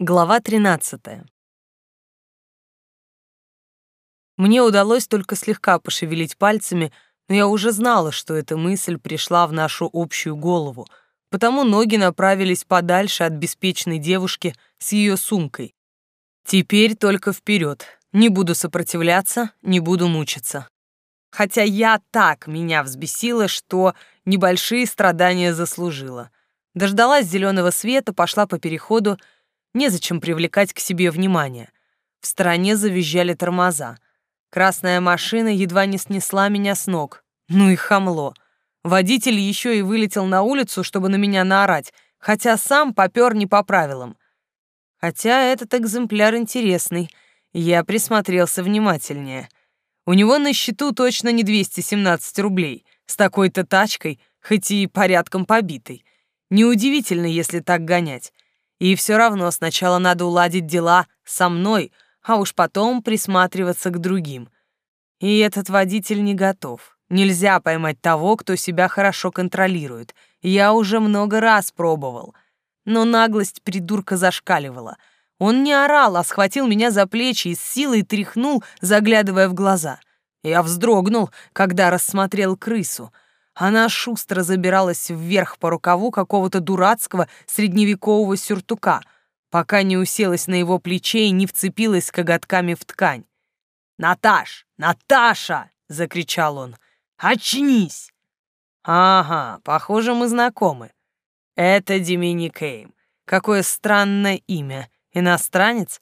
Глава 13. Мне удалось только слегка пошевелить пальцами, но я уже знала, что эта мысль пришла в нашу общую голову, потому ноги направились подальше от беспечной девушки с ее сумкой. Теперь только вперед. Не буду сопротивляться, не буду мучиться. Хотя я так меня взбесила, что небольшие страдания заслужила. Дождалась зеленого света, пошла по переходу, Незачем привлекать к себе внимание. В стороне завизжали тормоза. Красная машина едва не снесла меня с ног. Ну и хамло. Водитель еще и вылетел на улицу, чтобы на меня наорать, хотя сам попер не по правилам. Хотя этот экземпляр интересный. Я присмотрелся внимательнее. У него на счету точно не 217 рублей. С такой-то тачкой, хоть и порядком побитой. Неудивительно, если так гонять. И все равно сначала надо уладить дела со мной, а уж потом присматриваться к другим. И этот водитель не готов. Нельзя поймать того, кто себя хорошо контролирует. Я уже много раз пробовал. Но наглость придурка зашкаливала. Он не орал, а схватил меня за плечи и с силой тряхнул, заглядывая в глаза. Я вздрогнул, когда рассмотрел крысу — она шустро забиралась вверх по рукаву какого-то дурацкого средневекового сюртука, пока не уселась на его плече и не вцепилась коготками в ткань. «Наташ! Наташа!» — закричал он. «Очнись!» «Ага, похоже, мы знакомы. Это Димини Кейм. Какое странное имя. Иностранец?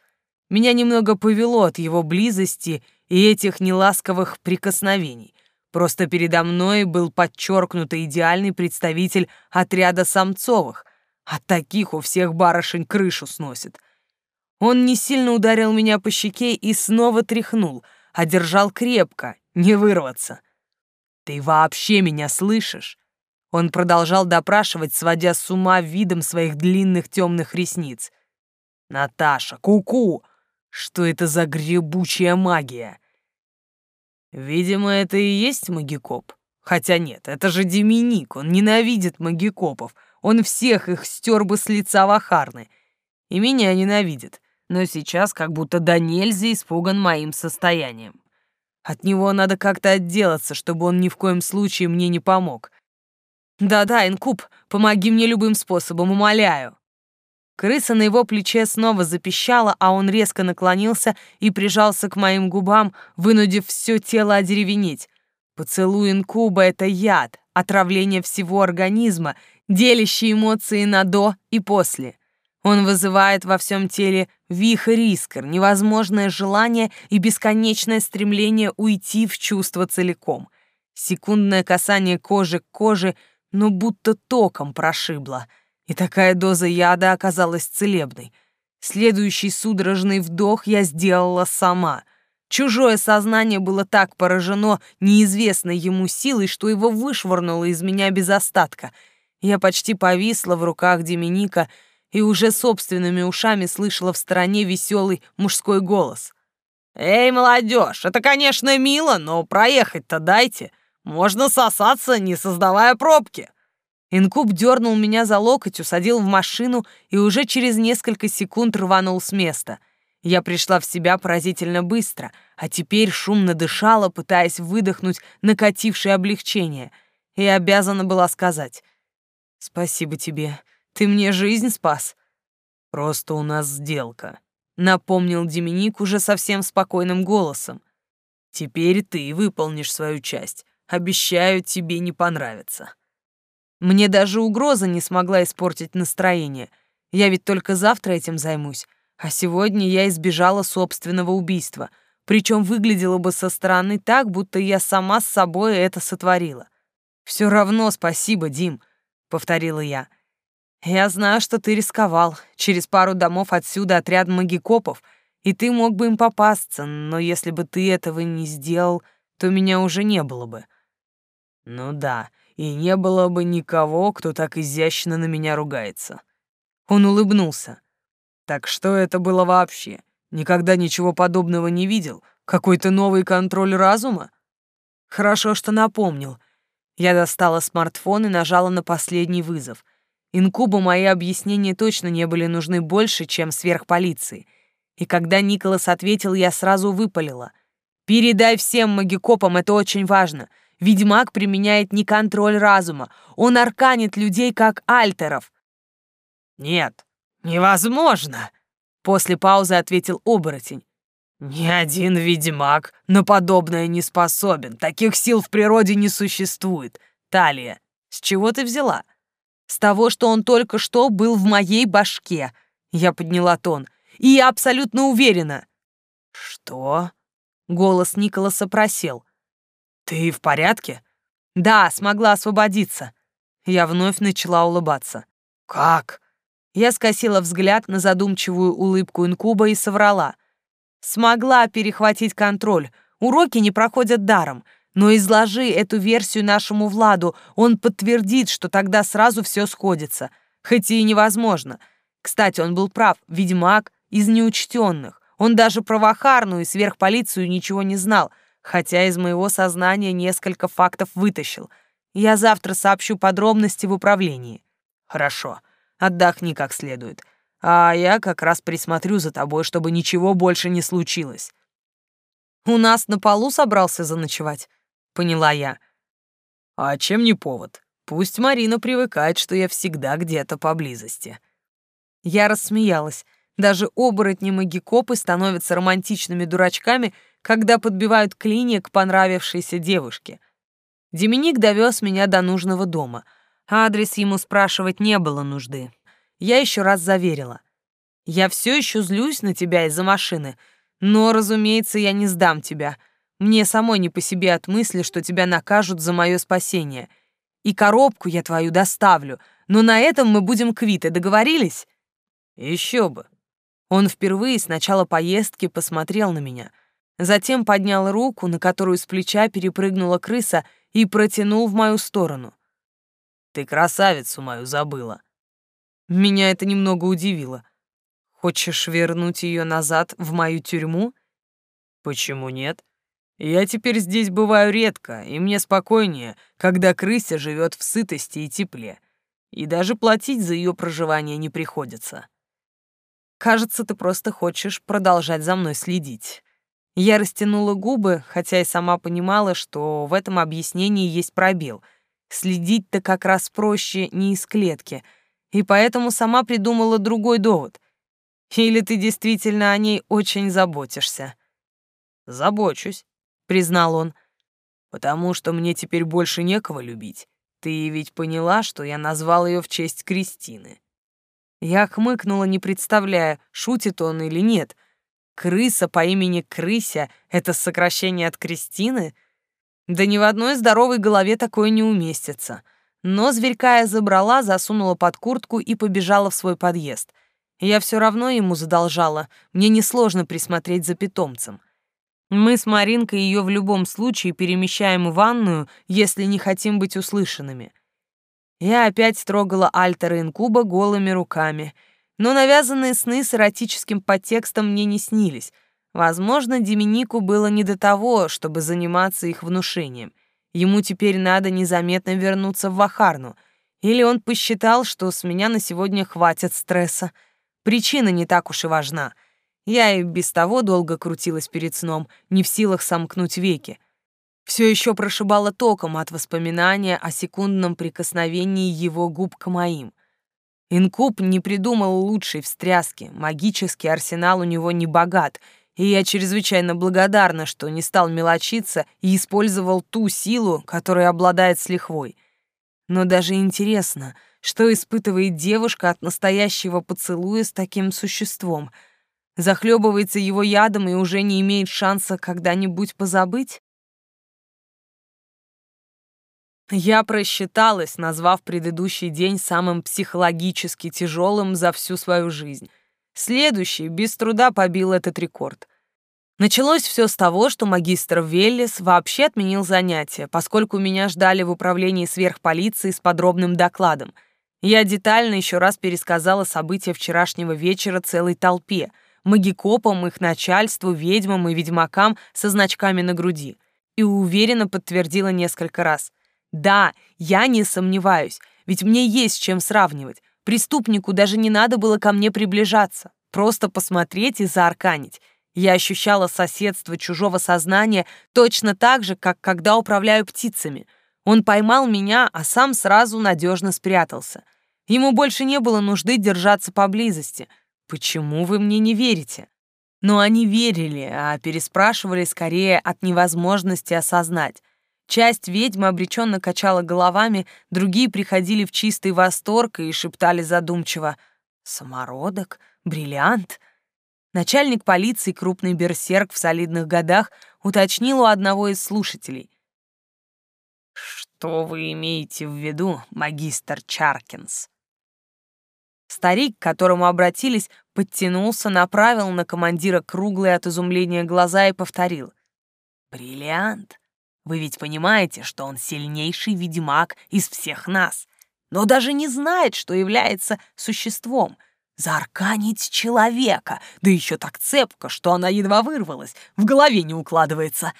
Меня немного повело от его близости и этих неласковых прикосновений. Просто передо мной был подчеркнуто идеальный представитель отряда самцовых, а таких у всех барышень крышу сносит. Он не сильно ударил меня по щеке и снова тряхнул, а держал крепко, не вырваться. «Ты вообще меня слышишь?» Он продолжал допрашивать, сводя с ума видом своих длинных темных ресниц. «Наташа, куку! -ку! Что это за гребучая магия? Видимо, это и есть магикоп. Хотя нет, это же Деминик, он ненавидит магикопов. Он всех их стер бы с лица Вахарны. И меня ненавидит, но сейчас как будто до нельзя испуган моим состоянием. От него надо как-то отделаться, чтобы он ни в коем случае мне не помог. Да-да, Инкуб, помоги мне любым способом, умоляю. Крыса на его плече снова запищала, а он резко наклонился и прижался к моим губам, вынудив все тело одеревенеть. Поцелуй инкуба — это яд, отравление всего организма, делящий эмоции на «до» и «после». Он вызывает во всем теле вихрь искр, невозможное желание и бесконечное стремление уйти в чувство целиком. Секундное касание кожи к коже, но будто током прошибло — и такая доза яда оказалась целебной. Следующий судорожный вдох я сделала сама. Чужое сознание было так поражено неизвестной ему силой, что его вышвырнуло из меня без остатка. Я почти повисла в руках Деминика и уже собственными ушами слышала в стороне веселый мужской голос. «Эй, молодежь, это, конечно, мило, но проехать-то дайте. Можно сосаться, не создавая пробки». Инкуб дернул меня за локоть, усадил в машину и уже через несколько секунд рванул с места. Я пришла в себя поразительно быстро, а теперь шумно дышала, пытаясь выдохнуть накатившее облегчение, и обязана была сказать «Спасибо тебе, ты мне жизнь спас». «Просто у нас сделка», — напомнил Деминик уже совсем спокойным голосом. «Теперь ты выполнишь свою часть. Обещаю, тебе не понравится». Мне даже угроза не смогла испортить настроение. Я ведь только завтра этим займусь. А сегодня я избежала собственного убийства. Причем выглядело бы со стороны так, будто я сама с собой это сотворила. Все равно спасибо, Дим», — повторила я. «Я знаю, что ты рисковал. Через пару домов отсюда отряд магикопов, и ты мог бы им попасться, но если бы ты этого не сделал, то меня уже не было бы». «Ну да, и не было бы никого, кто так изящно на меня ругается. Он улыбнулся. Так что это было вообще? Никогда ничего подобного не видел? Какой-то новый контроль разума? Хорошо, что напомнил. Я достала смартфон и нажала на последний вызов. Инкубу мои объяснения точно не были нужны больше, чем сверхполиции. И когда Николас ответил, я сразу выпалила. «Передай всем магикопам, это очень важно. Ведьмак применяет не контроль разума, он арканит людей, как альтеров». «Нет, невозможно», — после паузы ответил оборотень. «Ни один ведьмак на подобное не способен. Таких сил в природе не существует. Талия, с чего ты взяла?» С того, что он только что был в моей башке. Я подняла тон. И я абсолютно уверена. Что? Голос Николаса просел. Ты в порядке? Да, смогла освободиться. Я вновь начала улыбаться. Как? Я скосила взгляд на задумчивую улыбку инкуба и соврала. Смогла перехватить контроль. Уроки не проходят даром. Но изложи эту версию нашему Владу, он подтвердит, что тогда сразу все сходится. Хоть и невозможно. Кстати, он был прав, ведьмак из неучтенных. Он даже про Вахарну и сверхполицию ничего не знал, хотя из моего сознания несколько фактов вытащил. Я завтра сообщу подробности в управлении. Хорошо, отдохни как следует. А я как раз присмотрю за тобой, чтобы ничего больше не случилось. У нас на полу собрался заночевать поняла я. А чем не повод? Пусть Марина привыкает, что я всегда где-то поблизости. Я рассмеялась. Даже оборотни магикопы становятся романтичными дурачками, когда подбивают клинья к понравившейся девушке. Деминик довез меня до нужного дома. Адрес ему спрашивать не было нужды. Я еще раз заверила. Я все еще злюсь на тебя из-за машины, но, разумеется, я не сдам тебя — мне самой не по себе от мысли, что тебя накажут за мое спасение. И коробку я твою доставлю, но на этом мы будем квиты, договорились? Еще бы. Он впервые с начала поездки посмотрел на меня, затем поднял руку, на которую с плеча перепрыгнула крыса, и протянул в мою сторону. Ты красавицу мою забыла. Меня это немного удивило. Хочешь вернуть ее назад в мою тюрьму? Почему нет? Я теперь здесь бываю редко, и мне спокойнее, когда крыся живет в сытости и тепле. И даже платить за ее проживание не приходится. Кажется, ты просто хочешь продолжать за мной следить. Я растянула губы, хотя и сама понимала, что в этом объяснении есть пробел. Следить-то как раз проще не из клетки, и поэтому сама придумала другой довод. Или ты действительно о ней очень заботишься? Забочусь признал он. Потому что мне теперь больше некого любить. Ты ведь поняла, что я назвал ее в честь Кристины. Я хмыкнула, не представляя, шутит он или нет. Крыса по имени Крыся — это сокращение от Кристины? Да ни в одной здоровой голове такое не уместится. Но зверька я забрала, засунула под куртку и побежала в свой подъезд. Я все равно ему задолжала, мне несложно присмотреть за питомцем. Мы с Маринкой ее в любом случае перемещаем в ванную, если не хотим быть услышанными. Я опять строгала альтера инкуба голыми руками, но навязанные сны с эротическим подтекстом мне не снились. Возможно, Деминику было не до того, чтобы заниматься их внушением. Ему теперь надо незаметно вернуться в Вахарну. Или он посчитал, что с меня на сегодня хватит стресса. Причина не так уж и важна — я и без того долго крутилась перед сном, не в силах сомкнуть веки. Все еще прошибало током от воспоминания о секундном прикосновении его губ к моим. Инкуб не придумал лучшей встряски, магический арсенал у него не богат, и я чрезвычайно благодарна, что не стал мелочиться и использовал ту силу, которой обладает с лихвой. Но даже интересно, что испытывает девушка от настоящего поцелуя с таким существом — захлебывается его ядом и уже не имеет шанса когда-нибудь позабыть? Я просчиталась, назвав предыдущий день самым психологически тяжелым за всю свою жизнь. Следующий без труда побил этот рекорд. Началось все с того, что магистр Веллис вообще отменил занятия, поскольку меня ждали в управлении сверхполиции с подробным докладом. Я детально еще раз пересказала события вчерашнего вечера целой толпе — магикопам, их начальству, ведьмам и ведьмакам со значками на груди. И уверенно подтвердила несколько раз. Да, я не сомневаюсь. ведь мне есть чем сравнивать. Преступнику даже не надо было ко мне приближаться, просто посмотреть и заарканить. Я ощущала соседство чужого сознания точно так же, как когда управляю птицами. Он поймал меня, а сам сразу надежно спрятался. Ему больше не было нужды держаться поблизости. Почему вы мне не верите? Но они верили, а переспрашивали скорее от невозможности осознать. Часть ведьм обреченно качала головами, другие приходили в чистый восторг и шептали задумчиво «Самородок? Бриллиант?» Начальник полиции, крупный берсерк в солидных годах, уточнил у одного из слушателей. «Что вы имеете в виду, магистр Чаркинс?» Старик, к которому обратились, подтянулся, направил на командира круглые от изумления глаза и повторил. «Бриллиант? Вы ведь понимаете, что он сильнейший ведьмак из всех нас, но даже не знает, что является существом. Заарканить человека, да еще так цепко, что она едва вырвалась, в голове не укладывается.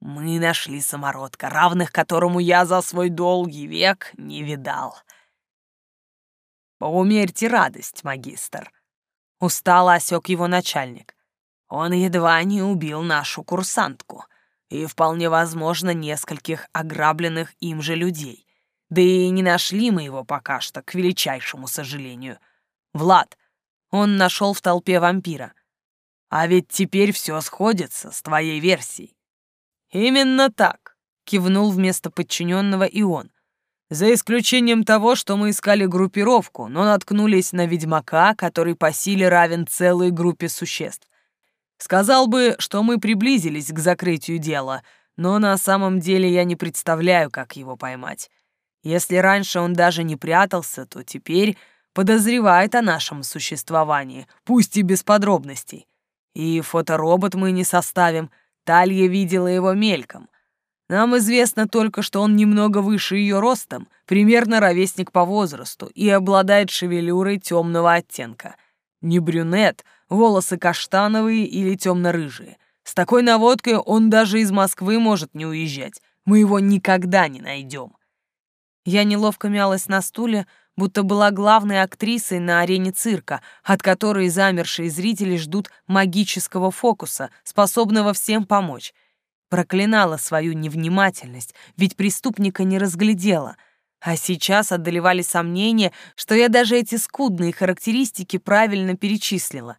Мы нашли самородка, равных которому я за свой долгий век не видал». «Поумерьте радость, магистр», — устало осек его начальник. «Он едва не убил нашу курсантку и, вполне возможно, нескольких ограбленных им же людей. Да и не нашли мы его пока что, к величайшему сожалению. Влад, он нашел в толпе вампира. А ведь теперь все сходится с твоей версией». «Именно так», — кивнул вместо подчиненного и он. За исключением того, что мы искали группировку, но наткнулись на ведьмака, который по силе равен целой группе существ. Сказал бы, что мы приблизились к закрытию дела, но на самом деле я не представляю, как его поймать. Если раньше он даже не прятался, то теперь подозревает о нашем существовании, пусть и без подробностей. И фоторобот мы не составим, Талья видела его мельком — нам известно только, что он немного выше ее ростом, примерно ровесник по возрасту, и обладает шевелюрой темного оттенка. Не брюнет, волосы каштановые или темно-рыжие. С такой наводкой он даже из Москвы может не уезжать. Мы его никогда не найдем. Я неловко мялась на стуле, будто была главной актрисой на арене цирка, от которой замершие зрители ждут магического фокуса, способного всем помочь. Проклинала свою невнимательность, ведь преступника не разглядела. А сейчас одолевали сомнения, что я даже эти скудные характеристики правильно перечислила.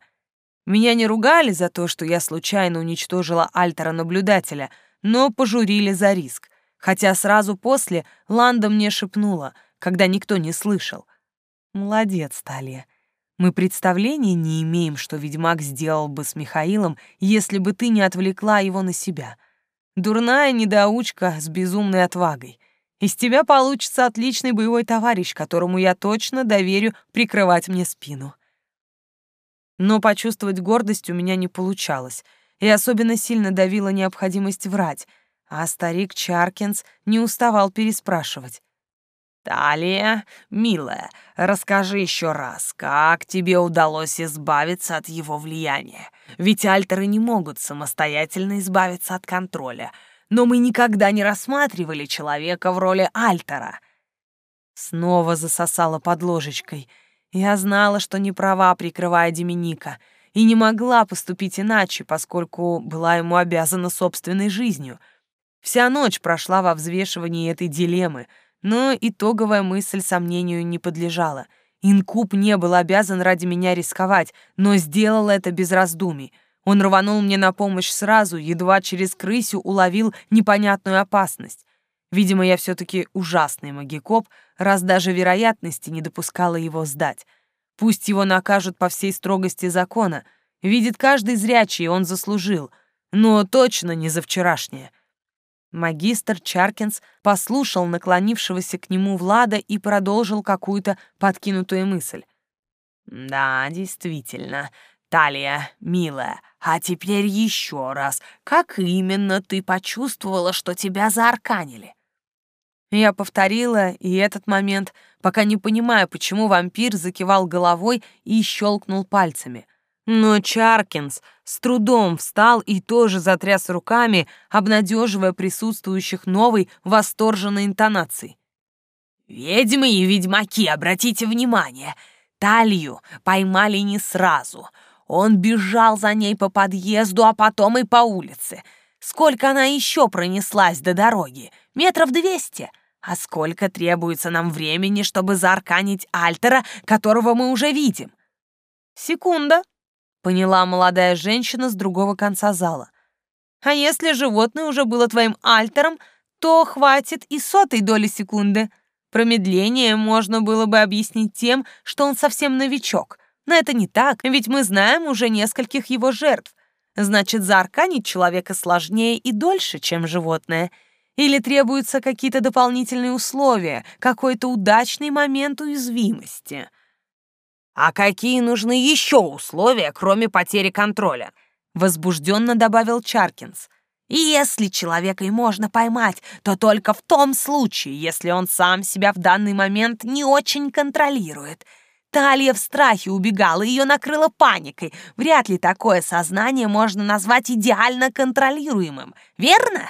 Меня не ругали за то, что я случайно уничтожила альтера-наблюдателя, но пожурили за риск. Хотя сразу после Ланда мне шепнула, когда никто не слышал. «Молодец, Талия. Мы представления не имеем, что ведьмак сделал бы с Михаилом, если бы ты не отвлекла его на себя». Дурная недоучка с безумной отвагой. Из тебя получится отличный боевой товарищ, которому я точно доверю прикрывать мне спину. Но почувствовать гордость у меня не получалось, и особенно сильно давила необходимость врать, а старик Чаркинс не уставал переспрашивать. «Талия, милая, расскажи еще раз, как тебе удалось избавиться от его влияния? Ведь альтеры не могут самостоятельно избавиться от контроля, но мы никогда не рассматривали человека в роли альтера». Снова засосала под ложечкой. Я знала, что не права, прикрывая Деминика, и не могла поступить иначе, поскольку была ему обязана собственной жизнью. Вся ночь прошла во взвешивании этой дилеммы — но итоговая мысль сомнению не подлежала. Инкуб не был обязан ради меня рисковать, но сделал это без раздумий. Он рванул мне на помощь сразу, едва через крысю уловил непонятную опасность. Видимо, я все-таки ужасный магикоп, раз даже вероятности не допускала его сдать. Пусть его накажут по всей строгости закона. Видит каждый зрячий, он заслужил. Но точно не за вчерашнее. Магистр Чаркинс послушал наклонившегося к нему Влада и продолжил какую-то подкинутую мысль. «Да, действительно, Талия, милая, а теперь еще раз, как именно ты почувствовала, что тебя заарканили?» Я повторила и этот момент, пока не понимая, почему вампир закивал головой и щелкнул пальцами. Но Чаркинс с трудом встал и тоже затряс руками, обнадеживая присутствующих новой восторженной интонацией. «Ведьмы и ведьмаки, обратите внимание, талию поймали не сразу. Он бежал за ней по подъезду, а потом и по улице. Сколько она еще пронеслась до дороги? Метров двести. А сколько требуется нам времени, чтобы заарканить Альтера, которого мы уже видим? Секунда, поняла молодая женщина с другого конца зала. А если животное уже было твоим Альтером, то хватит и сотой доли секунды. Промедление можно было бы объяснить тем, что он совсем новичок. Но это не так, ведь мы знаем уже нескольких его жертв. Значит, заарканить человека сложнее и дольше, чем животное. Или требуются какие-то дополнительные условия, какой-то удачный момент уязвимости. «А какие нужны еще условия, кроме потери контроля?» — возбужденно добавил Чаркинс. «И если человека и можно поймать, то только в том случае, если он сам себя в данный момент не очень контролирует. Талия в страхе убегала, ее накрыло паникой. Вряд ли такое сознание можно назвать идеально контролируемым, верно?»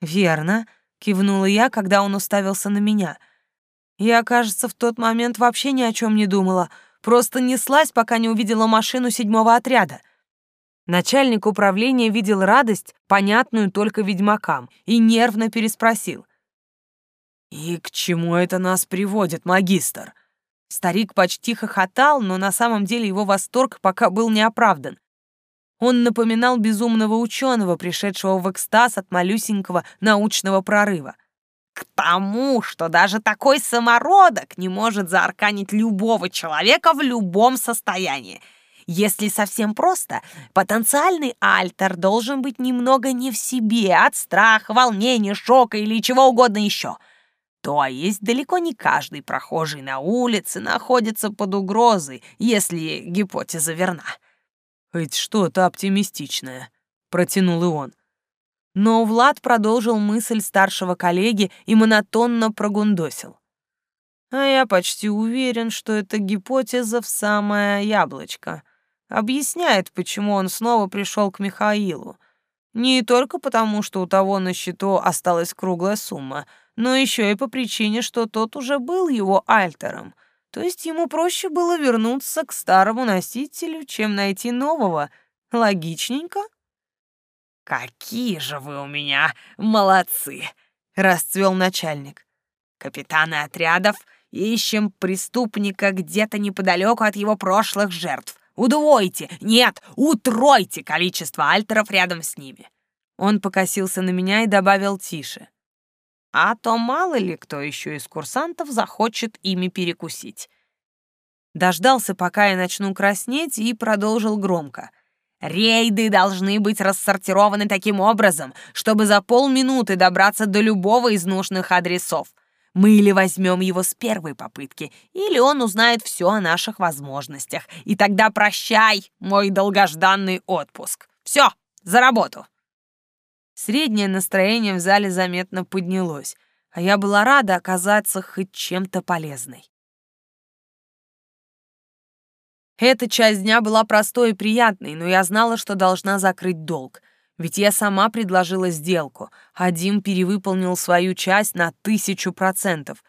«Верно», — кивнула я, когда он уставился на меня. Я, кажется, в тот момент вообще ни о чем не думала, просто неслась, пока не увидела машину седьмого отряда. Начальник управления видел радость, понятную только ведьмакам, и нервно переспросил. «И к чему это нас приводит, магистр?» Старик почти хохотал, но на самом деле его восторг пока был неоправдан. Он напоминал безумного ученого, пришедшего в экстаз от малюсенького научного прорыва. «К тому, что даже такой самородок не может заарканить любого человека в любом состоянии. Если совсем просто, потенциальный альтер должен быть немного не в себе от страха, волнения, шока или чего угодно еще — то есть далеко не каждый прохожий на улице находится под угрозой, если гипотеза верна. «Хоть что-то оптимистичное», — протянул и он. Но Влад продолжил мысль старшего коллеги и монотонно прогундосил. «А я почти уверен, что эта гипотеза в самое яблочко. Объясняет, почему он снова пришел к Михаилу. Не только потому, что у того на счету осталась круглая сумма — но еще и по причине, что тот уже был его альтером, то есть ему проще было вернуться к старому носителю, чем найти нового. Логичненько? «Какие же вы у меня молодцы!» — расцвел начальник. «Капитаны отрядов, ищем преступника где-то неподалеку от его прошлых жертв. Удвойте, нет, утройте количество альтеров рядом с ними». Он покосился на меня и добавил тише а то мало ли кто еще из курсантов захочет ими перекусить. Дождался, пока я начну краснеть, и продолжил громко. «Рейды должны быть рассортированы таким образом, чтобы за полминуты добраться до любого из нужных адресов. Мы или возьмем его с первой попытки, или он узнает все о наших возможностях. И тогда прощай, мой долгожданный отпуск. Все, за работу!» Среднее настроение в зале заметно поднялось, а я была рада оказаться хоть чем-то полезной. Эта часть дня была простой и приятной, но я знала, что должна закрыть долг. Ведь я сама предложила сделку, а Дим перевыполнил свою часть на тысячу процентов.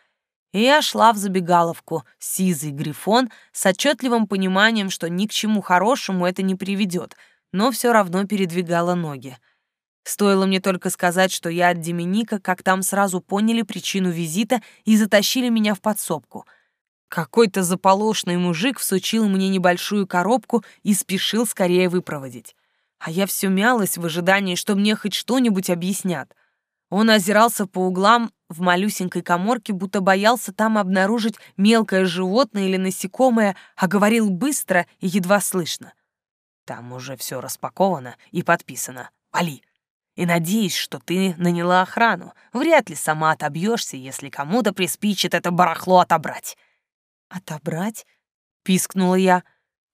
И я шла в забегаловку, сизый грифон, с отчетливым пониманием, что ни к чему хорошему это не приведет, но все равно передвигала ноги. Стоило мне только сказать, что я от Деминика, как там сразу поняли причину визита и затащили меня в подсобку. Какой-то заполошный мужик всучил мне небольшую коробку и спешил скорее выпроводить. А я все мялась в ожидании, что мне хоть что-нибудь объяснят. Он озирался по углам в малюсенькой коморке, будто боялся там обнаружить мелкое животное или насекомое, а говорил быстро и едва слышно. «Там уже все распаковано и подписано. Вали!» И надеюсь, что ты наняла охрану. Вряд ли сама отобьешься, если кому-то приспичит это барахло отобрать». «Отобрать?» — пискнула я.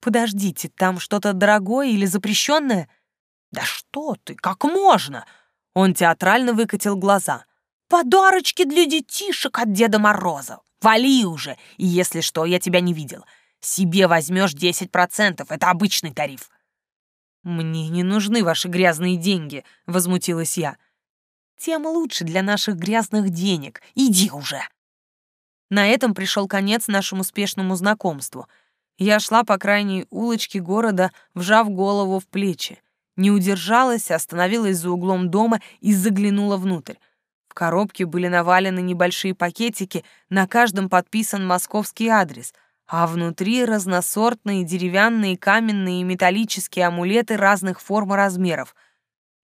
«Подождите, там что-то дорогое или запрещенное?» «Да что ты, как можно?» Он театрально выкатил глаза. «Подарочки для детишек от Деда Мороза! Вали уже, и если что, я тебя не видел. Себе возьмешь 10%, это обычный тариф. «Мне не нужны ваши грязные деньги», — возмутилась я. «Тем лучше для наших грязных денег. Иди уже!» На этом пришел конец нашему успешному знакомству. Я шла по крайней улочке города, вжав голову в плечи. Не удержалась, остановилась за углом дома и заглянула внутрь. В коробке были навалены небольшие пакетики, на каждом подписан московский адрес, а внутри разносортные деревянные, каменные и металлические амулеты разных форм и размеров.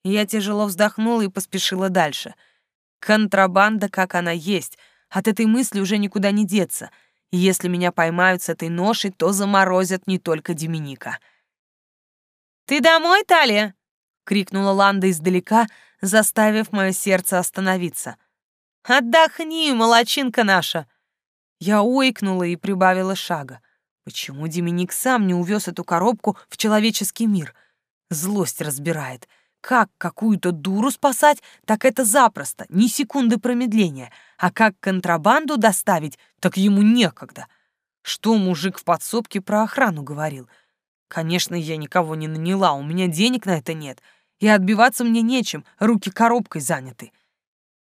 Я тяжело вздохнула и поспешила дальше. Контрабанда, как она есть, от этой мысли уже никуда не деться. Если меня поймают с этой ношей, то заморозят не только Деминика. «Ты домой, Талия?» — крикнула Ланда издалека, заставив мое сердце остановиться. «Отдохни, молочинка наша!» Я ойкнула и прибавила шага. Почему Деминик сам не увез эту коробку в человеческий мир? Злость разбирает. Как какую-то дуру спасать, так это запросто, ни секунды промедления. А как контрабанду доставить, так ему некогда. Что мужик в подсобке про охрану говорил — Конечно, я никого не наняла, у меня денег на это нет, и отбиваться мне нечем, руки коробкой заняты.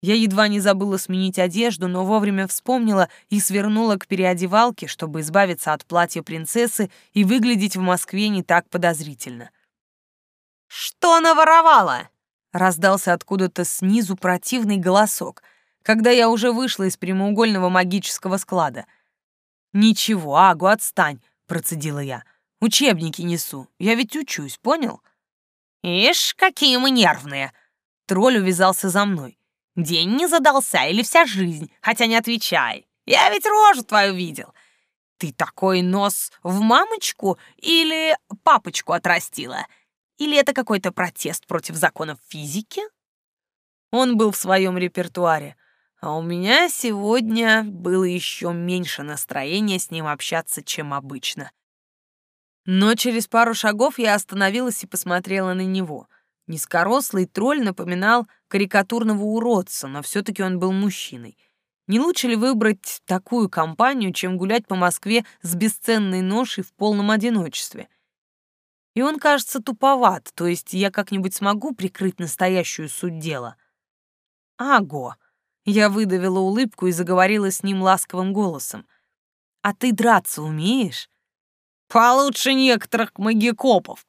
Я едва не забыла сменить одежду, но вовремя вспомнила и свернула к переодевалке, чтобы избавиться от платья принцессы и выглядеть в Москве не так подозрительно. «Что наворовала?» — раздался откуда-то снизу противный голосок, когда я уже вышла из прямоугольного магического склада. «Ничего, Агу, отстань!» — процедила я. Учебники несу. Я ведь учусь, понял? Ишь, какие мы нервные. Тролль увязался за мной. День не задался или вся жизнь, хотя не отвечай. Я ведь рожу твою видел. Ты такой нос в мамочку или папочку отрастила? Или это какой-то протест против законов физики? Он был в своем репертуаре, а у меня сегодня было еще меньше настроения с ним общаться, чем обычно. Но через пару шагов я остановилась и посмотрела на него. Низкорослый тролль напоминал карикатурного уродца, но все-таки он был мужчиной. Не лучше ли выбрать такую компанию, чем гулять по Москве с бесценной ношей в полном одиночестве? И он кажется туповат, то есть я как-нибудь смогу прикрыть настоящую суть дела. Аго! Я выдавила улыбку и заговорила с ним ласковым голосом. «А ты драться умеешь?» Получше некоторых магикопов.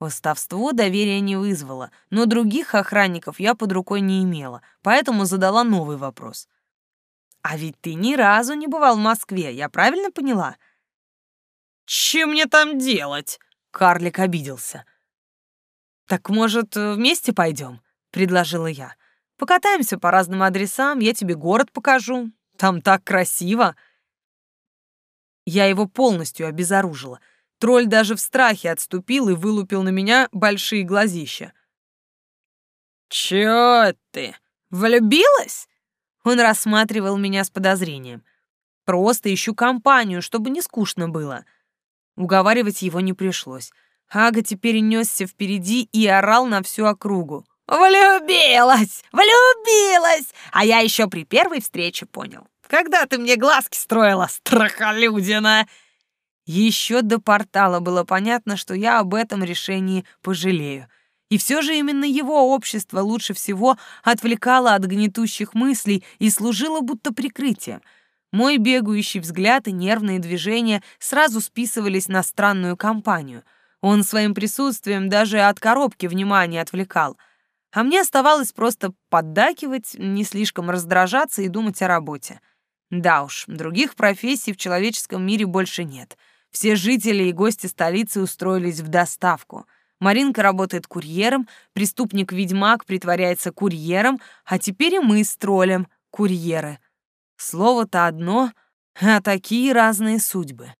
Восставство доверия не вызвало, но других охранников я под рукой не имела, поэтому задала новый вопрос. «А ведь ты ни разу не бывал в Москве, я правильно поняла?» «Чем мне там делать?» — карлик обиделся. «Так, может, вместе пойдем?» — предложила я. «Покатаемся по разным адресам, я тебе город покажу. Там так красиво!» Я его полностью обезоружила. Тролль даже в страхе отступил и вылупил на меня большие глазища. «Чё ты, влюбилась?» Он рассматривал меня с подозрением. «Просто ищу компанию, чтобы не скучно было». Уговаривать его не пришлось. Ага теперь несся впереди и орал на всю округу. «Влюбилась! Влюбилась! А я еще при первой встрече понял. Когда ты мне глазки строила, страхолюдина?» Еще до портала было понятно, что я об этом решении пожалею. И все же именно его общество лучше всего отвлекало от гнетущих мыслей и служило будто прикрытием. Мой бегающий взгляд и нервные движения сразу списывались на странную компанию. Он своим присутствием даже от коробки внимания отвлекал — а мне оставалось просто поддакивать, не слишком раздражаться и думать о работе. Да уж, других профессий в человеческом мире больше нет. Все жители и гости столицы устроились в доставку. Маринка работает курьером, преступник-ведьмак притворяется курьером, а теперь и мы с троллем — курьеры. Слово-то одно, а такие разные судьбы.